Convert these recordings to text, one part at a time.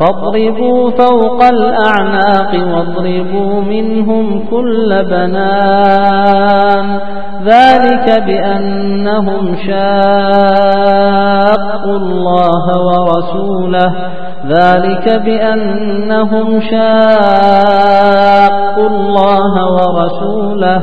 فاضربوا فوق الأعناق واضربوا منهم كل بنان ذلك بأنهم شاقوا الله ورسوله ذلك بأنهم شاقوا الله ورسوله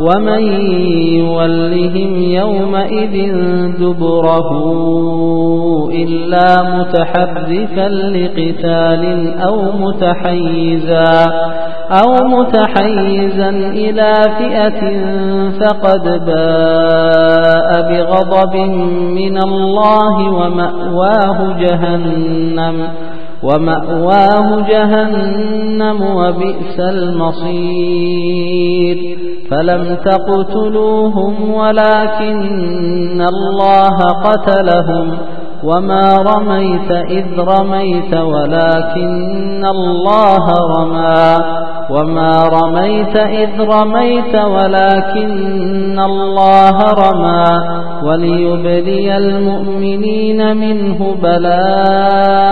ومن يولهم يومئذ دبره إلا متحرفا لقتال أو متحيزا أو متحيزا إلى فئة فقد باء بغضب من الله ومأواه جهنم ومأواه جهنم وبئس المصير. فلم تقتلوهم ولكن الله قتلهم. وما رميت إذ رميت ولكن الله رمى. وما رميت إذ رميت ولكن الله رمى. وليبلي المؤمنين منه بلاء.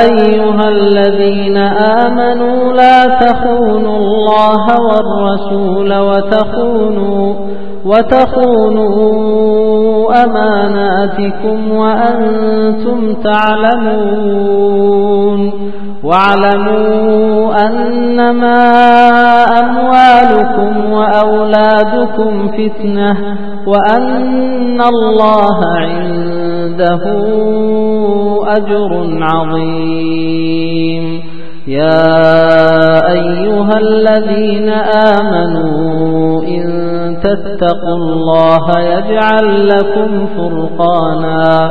أيها الذين آمنوا لا تخونوا الله والرسول وتخونوا وتخونوا أماناتكم وأنتم تعلمون. واعلموا أنما أموالكم وأولادكم فتنة وأن الله عنده أجر عظيم. يا أيها الذين آمنوا إن تتقوا الله يجعل لكم فرقانا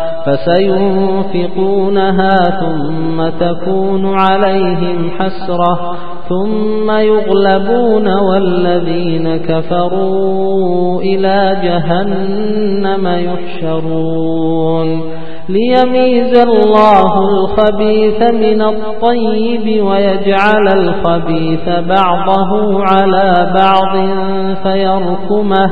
فسينفقونها ثم تكون عليهم حسرة ثم يغلبون والذين كفروا إلى جهنم يحشرون. ليميز الله الخبيث من الطيب ويجعل الخبيث بعضه على بعض فيركمه,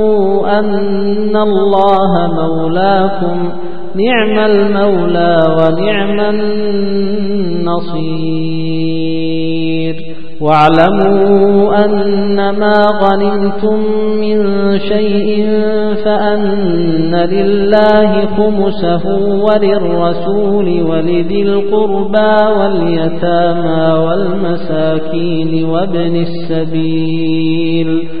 أن الله مولاكم. نعم المولى ونعم النصير. واعلموا أنما غنمتم من شيء فأن لله خمسه وللرسول ولذي القربى واليتامى والمساكين وابن السبيل.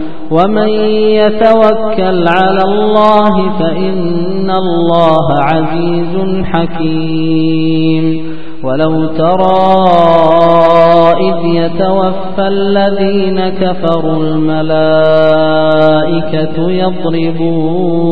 ومن يتوكل على الله فإن الله عزيز حكيم. ولو ترى إذ يتوفى الذين كفروا الملائكة يضربون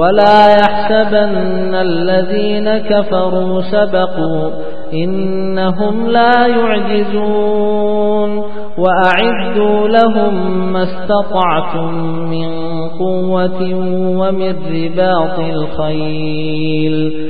ولا يحسبن الذين كفروا سبقوا إنهم لا يعجزون وأعدوا لهم ما استطعتم من قوة ومن رباط الخيل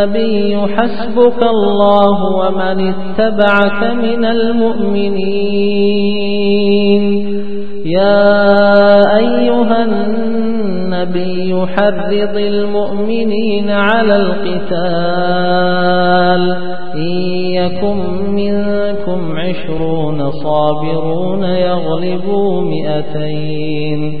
النبي حسبك الله ومن اتبعك من المؤمنين. يا أيها النبي حرض المؤمنين على القتال. إن منكم عشرون صابرون يغلبوا مئتين.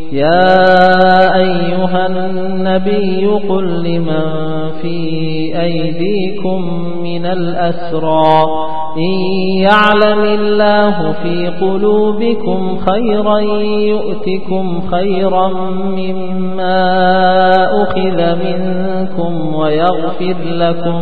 يا أيها النبي قل لمن في أيديكم من الأسرى إن يعلم الله في قلوبكم خيرا يؤتكم خيرا مما أخذ منكم ويغفر لكم